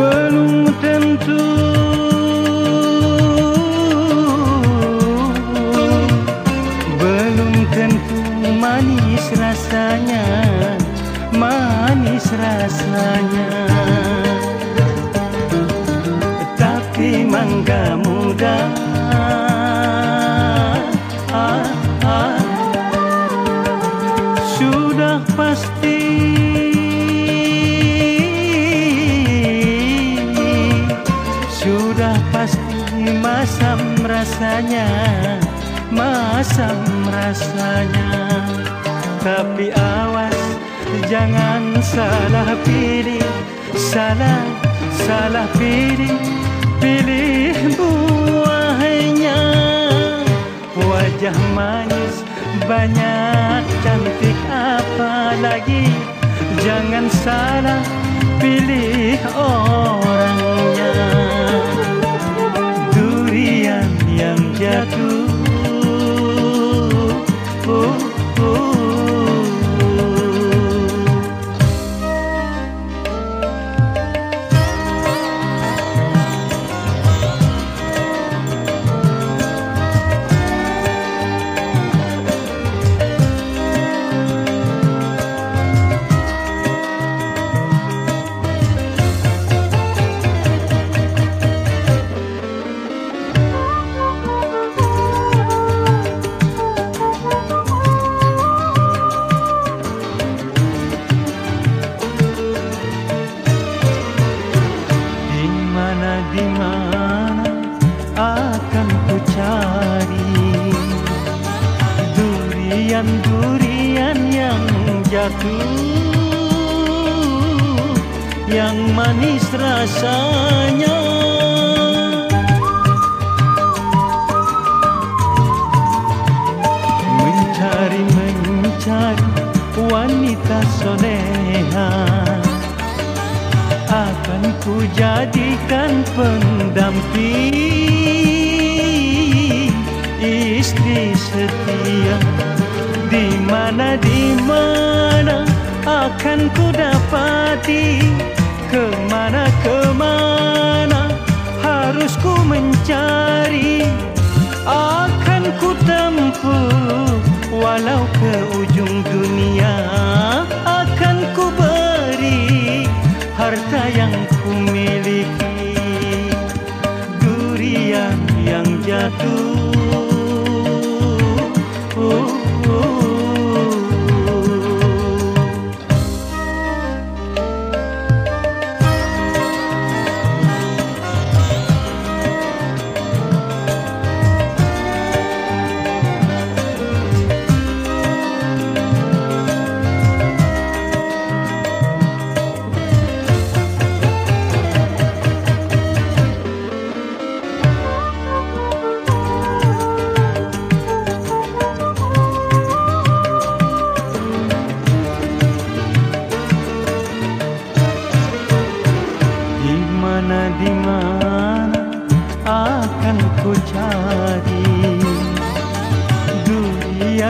Belum tentu. Belum tentu manis rasanya Manis rasanya. Tapi mangga muda. Ah, ah, Sudah pasti masam rasanya Masam rasanya. Tapi awas jangan salah pilih Salah, salah pilih Pilih buahnya. Wajah manis banyak cantik apa lagi Jangan salah pilih orangnya yang mana akan ku cari? Durian durian yang jatuh yang manis rasanya. Mencari mencari wanita soleha akan ku jadikan pendamping. Istri setia di mana di mana akan ku dapati? Kemana kemana harus ku mencari? Akan ku tempuh walau ke ujung dunia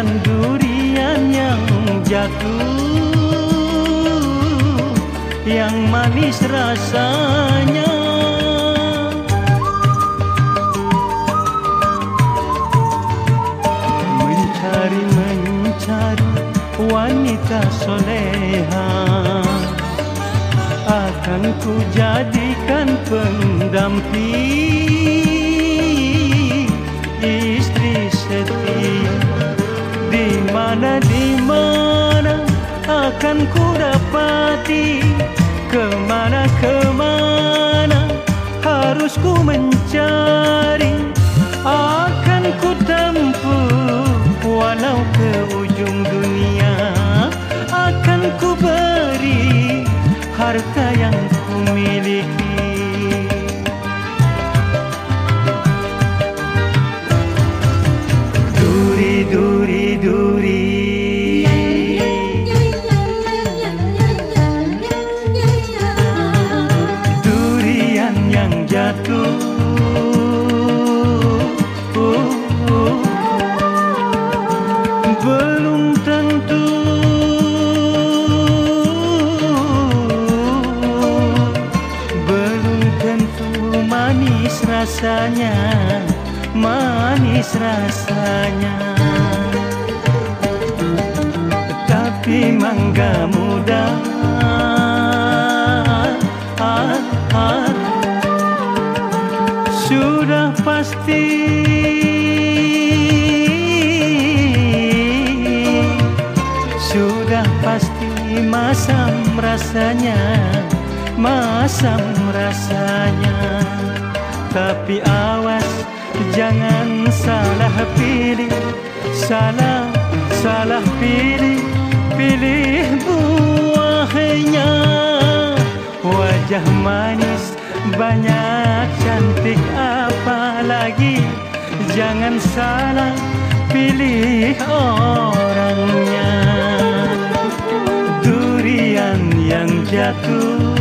durian durian yang jatuh yang manis rasanya. Mencari mencari wanita soleha akan ku jadikan pendamping istri setia mana di mana akan ku dapati? Kemana kemana harus ku mencari? Akan ku tempuh walau ke ujung dunia. Akan ku beri harta belum tentu Belum tentu manis rasanya Manis rasanya Tapi mangga muda. Masam rasanya Masam rasanya. Tapi awas jangan salah pilih Salah, salah pilih Pilih buahnya. Wajah manis banyak cantik apa lagi Jangan salah pilih orangnya jatuh.